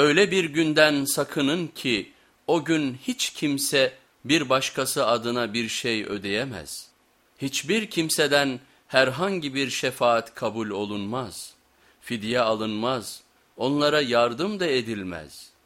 Öyle bir günden sakının ki o gün hiç kimse bir başkası adına bir şey ödeyemez. Hiçbir kimseden herhangi bir şefaat kabul olunmaz. Fidye alınmaz, onlara yardım da edilmez.''